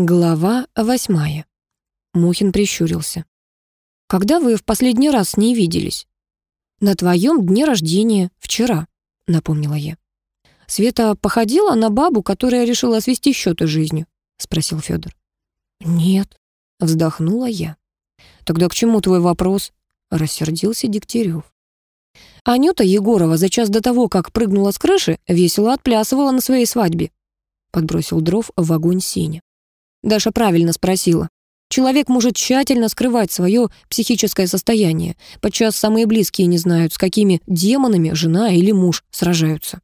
Глава восьмая. Мухин прищурился. «Когда вы в последний раз с ней виделись?» «На твоем дне рождения, вчера», — напомнила я. «Света походила на бабу, которая решила свести счеты жизнью?» — спросил Федор. «Нет», — вздохнула я. «Тогда к чему твой вопрос?» — рассердился Дегтярев. Анюта Егорова за час до того, как прыгнула с крыши, весело отплясывала на своей свадьбе. Подбросил дров в огонь Сеня. Даша правильно спросила. Человек может тщательно скрывать свое психическое состояние. Подчас самые близкие не знают, с какими демонами жена или муж сражаются.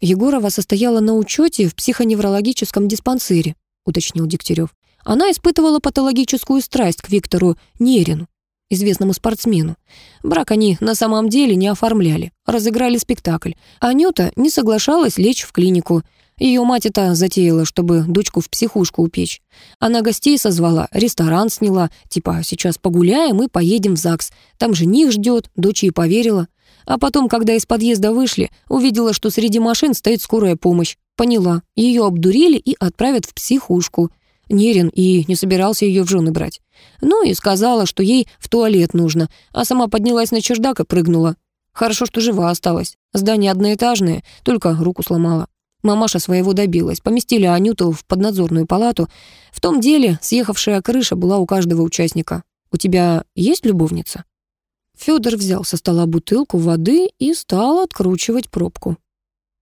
Егорова состояла на учете в психоневрологическом диспансере, уточнил Дегтярев. Она испытывала патологическую страсть к Виктору Нерину, известному спортсмену. Брак они на самом деле не оформляли, разыграли спектакль. Анюта не соглашалась лечь в клинику. Ее мать это затеяла, чтобы дочку в психушку упечь. Она гостей созвала, ресторан сняла, типа «сейчас погуляем и поедем в ЗАГС». Там жених ждет, дочь ей поверила. А потом, когда из подъезда вышли, увидела, что среди машин стоит скорая помощь. Поняла, ее обдурили и отправят в психушку. Нерин и не собирался ее в жены брать. Ну и сказала, что ей в туалет нужно, а сама поднялась на чердак и прыгнула. Хорошо, что жива осталась. Здание одноэтажное, только руку сломала. Мамаша своего добилась. Поместили Анюту в поднадзорную палату. В том деле съехавшая крыша была у каждого участника. «У тебя есть любовница?» Федор взял со стола бутылку воды и стал откручивать пробку.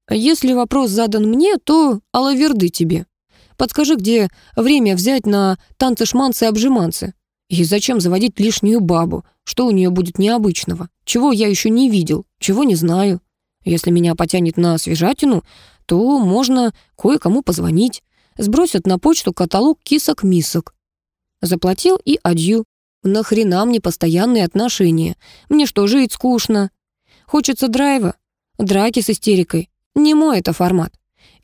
«Если вопрос задан мне, то алаверды тебе. Подскажи, где время взять на танцы-шманцы-обжиманцы? И зачем заводить лишнюю бабу? Что у нее будет необычного? Чего я еще не видел? Чего не знаю? Если меня потянет на свежатину, то можно кое-кому позвонить. Сбросят на почту каталог кисок-мисок. Заплатил и адью. Нахрена мне постоянные отношения? Мне что, жить скучно? Хочется драйва? Драки с истерикой? Не мой это формат.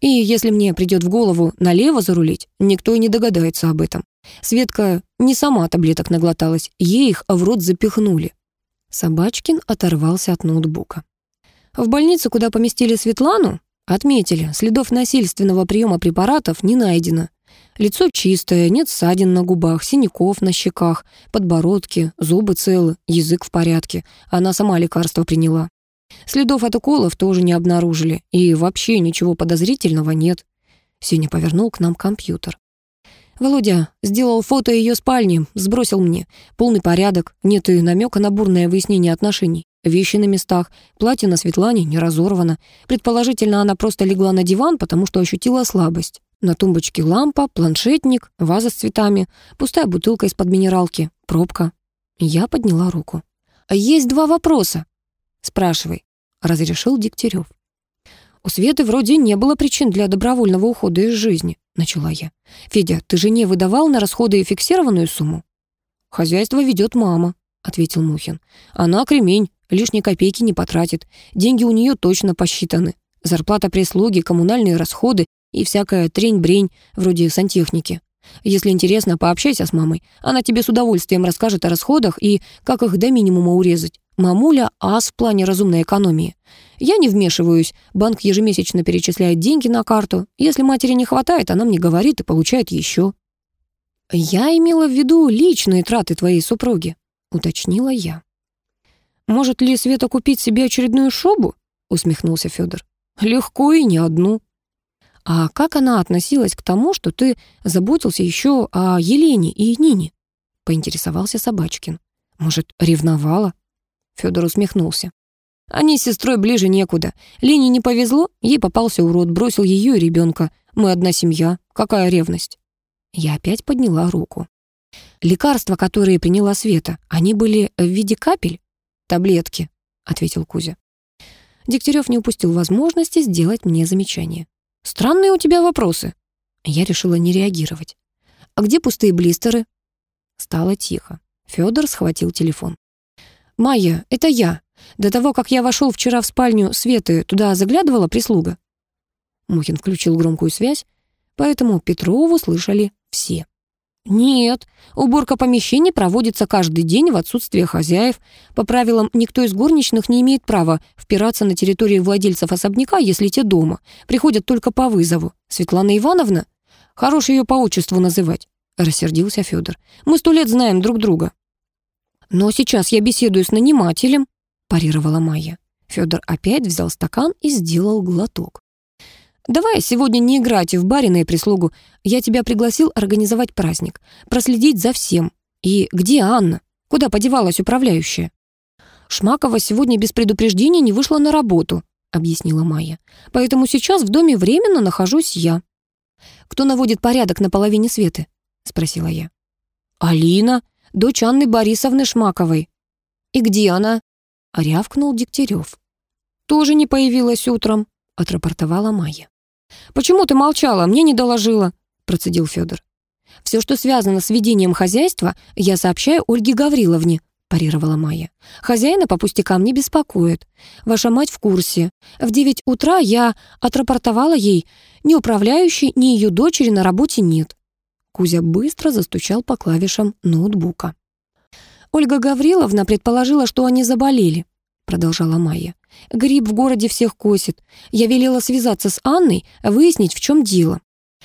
И если мне придет в голову налево зарулить, никто и не догадается об этом. Светка не сама таблеток наглоталась, ей их в рот запихнули. Собачкин оторвался от ноутбука. В больнице, куда поместили Светлану, Отметили, следов насильственного приема препаратов не найдено. Лицо чистое, нет ссадин на губах, синяков на щеках, подбородки, зубы целы, язык в порядке. Она сама лекарство приняла. Следов от уколов тоже не обнаружили, и вообще ничего подозрительного нет. Сеня повернул к нам компьютер. Володя сделал фото ее спальни, сбросил мне. Полный порядок, нет и намека на бурное выяснение отношений. Вещи на местах, платье на Светлане не разорвано. Предположительно, она просто легла на диван, потому что ощутила слабость. На тумбочке лампа, планшетник, ваза с цветами, пустая бутылка из-под минералки, пробка. Я подняла руку. «Есть два вопроса». «Спрашивай», — разрешил Дегтярев. «У Светы вроде не было причин для добровольного ухода из жизни», — начала я. «Федя, ты жене выдавал на расходы фиксированную сумму?» «Хозяйство ведет мама», — ответил Мухин. «Она кремень, лишней копейки не потратит. Деньги у нее точно посчитаны. Зарплата прислуги, коммунальные расходы и всякая трень-брень, вроде сантехники. Если интересно, пообщайся с мамой. Она тебе с удовольствием расскажет о расходах и как их до минимума урезать. Мамуля ас в плане разумной экономии. Я не вмешиваюсь, банк ежемесячно перечисляет деньги на карту. Если матери не хватает, она мне говорит и получает еще. «Я имела в виду личные траты твоей супруги», — уточнила я. «Может ли Света купить себе очередную шубу?» — усмехнулся Федор. «Легко и не одну». «А как она относилась к тому, что ты заботился еще о Елене и Нине?» — поинтересовался Собачкин. «Может, ревновала?» Федор усмехнулся. «Они с сестрой ближе некуда. Лене не повезло, ей попался урод, бросил ее и ребенка. Мы одна семья. Какая ревность?» Я опять подняла руку. Лекарства, которые приняла Света, они были в виде капель? «Таблетки», — ответил Кузя. Дегтярев не упустил возможности сделать мне замечание. «Странные у тебя вопросы». Я решила не реагировать. «А где пустые блистеры?» Стало тихо. Федор схватил телефон. «Майя, это я. До того, как я вошел вчера в спальню Светы, туда заглядывала прислуга?» Мухин включил громкую связь, поэтому Петрову слышали все. Нет, уборка помещений проводится каждый день в отсутствие хозяев. По правилам, никто из горничных не имеет права впираться на территорию владельцев особняка, если те дома. Приходят только по вызову. Светлана Ивановна? Хорош ее по отчеству называть», — рассердился Федор. «Мы сто лет знаем друг друга». «Но сейчас я беседую с нанимателем», — парировала Майя. Федор опять взял стакан и сделал глоток. «Давай сегодня не играть в барина и прислугу. Я тебя пригласил организовать праздник, проследить за всем. И где Анна? Куда подевалась управляющая?» «Шмакова сегодня без предупреждения не вышла на работу», — объяснила Майя. «Поэтому сейчас в доме временно нахожусь я». «Кто наводит порядок на половине Светы?» — спросила я. «Алина, дочь Анны Борисовны Шмаковой». «И где она?» — рявкнул Дегтярев. «Тоже не появилась утром», — отрапортовала Майя. «Почему ты молчала? Мне не доложила», — процедил Федор. «Все, что связано с ведением хозяйства, я сообщаю Ольге Гавриловне», — парировала Майя. «Хозяина по пустякам не беспокоит. Ваша мать в курсе. В девять утра я отрапортовала ей. Ни управляющей, ни ее дочери на работе нет». Кузя быстро застучал по клавишам ноутбука. «Ольга Гавриловна предположила, что они заболели», — продолжала Майя. «Грипп в городе всех косит. Я велела связаться с Анной, выяснить, в чем дело.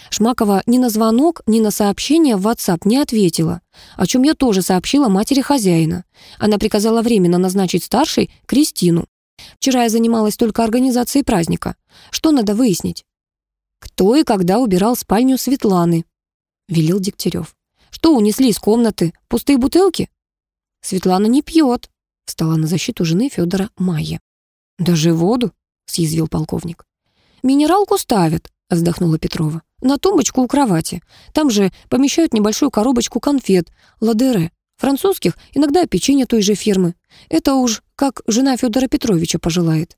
Шмакова ни на звонок, ни на сообщение в WhatsApp не ответила, о чем я тоже сообщила матери хозяина. Она приказала временно назначить старшей Кристину. Вчера я занималась только организацией праздника. Что надо выяснить? Кто и когда убирал спальню Светланы? Велел Дегтярев. Что унесли из комнаты? Пустые бутылки? Светлана не пьет, встала на защиту жены Федора Майя. Даже воду? съязвил полковник. Минералку ставят, вздохнула Петрова. На тумбочку у кровати. Там же помещают небольшую коробочку конфет, ладере. Французских, иногда печенье той же фирмы. Это уж как жена Федора Петровича пожелает.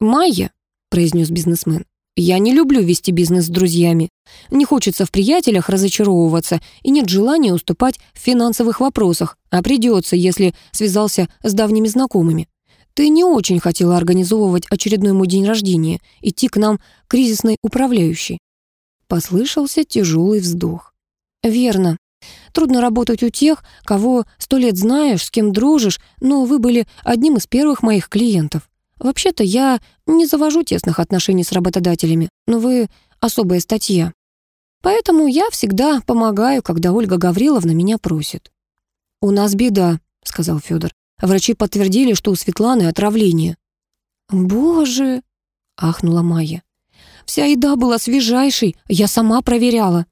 «Майя», — произнес бизнесмен, «я не люблю вести бизнес с друзьями. Не хочется в приятелях разочаровываться и нет желания уступать в финансовых вопросах, а придется, если связался с давними знакомыми. Ты не очень хотела организовывать очередной мой день рождения, идти к нам кризисной управляющей. Послышался тяжелый вздох. Верно. Трудно работать у тех, кого сто лет знаешь, с кем дружишь, но вы были одним из первых моих клиентов. Вообще-то я не завожу тесных отношений с работодателями, но вы особая статья. Поэтому я всегда помогаю, когда Ольга Гавриловна меня просит. «У нас беда», — сказал Федор. Врачи подтвердили, что у Светланы отравление. «Боже!» — ахнула Майя. «Вся еда была свежайшей, я сама проверяла.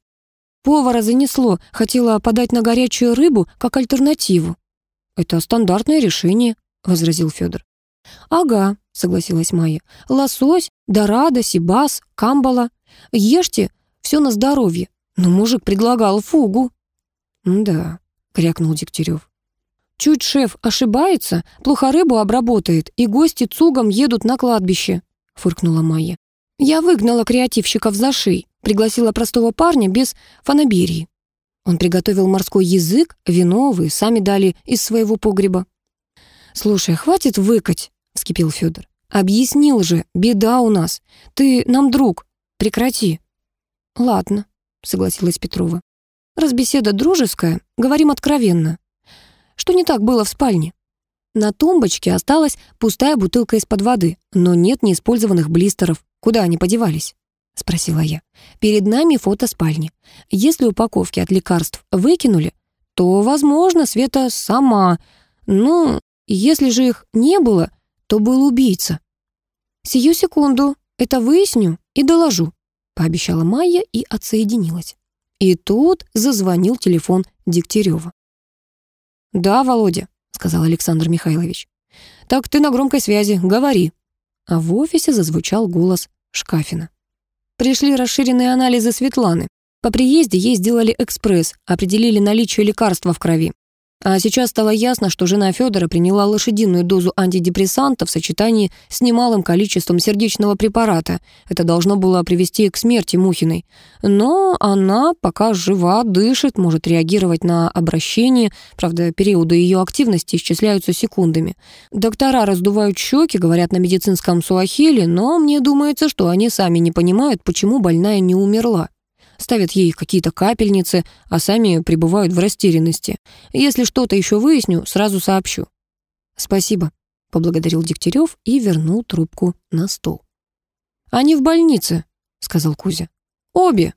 Повара занесло, хотела подать на горячую рыбу как альтернативу». «Это стандартное решение», — возразил Федор. «Ага», — согласилась Майя. «Лосось, дорада, сибас, камбала. Ешьте, все на здоровье. Но мужик предлагал фугу». «Да», — крякнул Дегтярев. Чуть шеф ошибается, плохо рыбу обработает, и гости цугом едут на кладбище», — фыркнула Майя. «Я выгнала креативщиков за шеи, пригласила простого парня без фанаберии. Он приготовил морской язык, вино вы сами дали из своего погреба». «Слушай, хватит выкать», — вскипел Федор. «Объяснил же, беда у нас. Ты нам друг. Прекрати». «Ладно», — согласилась Петрова. «Раз беседа дружеская, говорим откровенно. Что не так было в спальне? На тумбочке осталась пустая бутылка из-под воды, но нет неиспользованных блистеров. Куда они подевались? Спросила я. Перед нами фото спальни. Если упаковки от лекарств выкинули, то, возможно, Света сама. Ну, если же их не было, то был убийца. Сию секунду, это выясню и доложу, пообещала Майя и отсоединилась. И тут зазвонил телефон Дегтярева. «Да, Володя», — сказал Александр Михайлович. «Так ты на громкой связи, говори». А в офисе зазвучал голос Шкафина. Пришли расширенные анализы Светланы. По приезде ей сделали экспресс, определили наличие лекарства в крови. А сейчас стало ясно, что жена Федора приняла лошадиную дозу антидепрессанта в сочетании с немалым количеством сердечного препарата. Это должно было привести к смерти Мухиной. Но она пока жива, дышит, может реагировать на обращение. Правда, периоды ее активности исчисляются секундами. Доктора раздувают щеки, говорят на медицинском суахиле, но мне думается, что они сами не понимают, почему больная не умерла ставят ей какие-то капельницы, а сами пребывают в растерянности. Если что-то еще выясню, сразу сообщу». «Спасибо», — поблагодарил Дегтярев и вернул трубку на стол. «Они в больнице», — сказал Кузя. «Обе».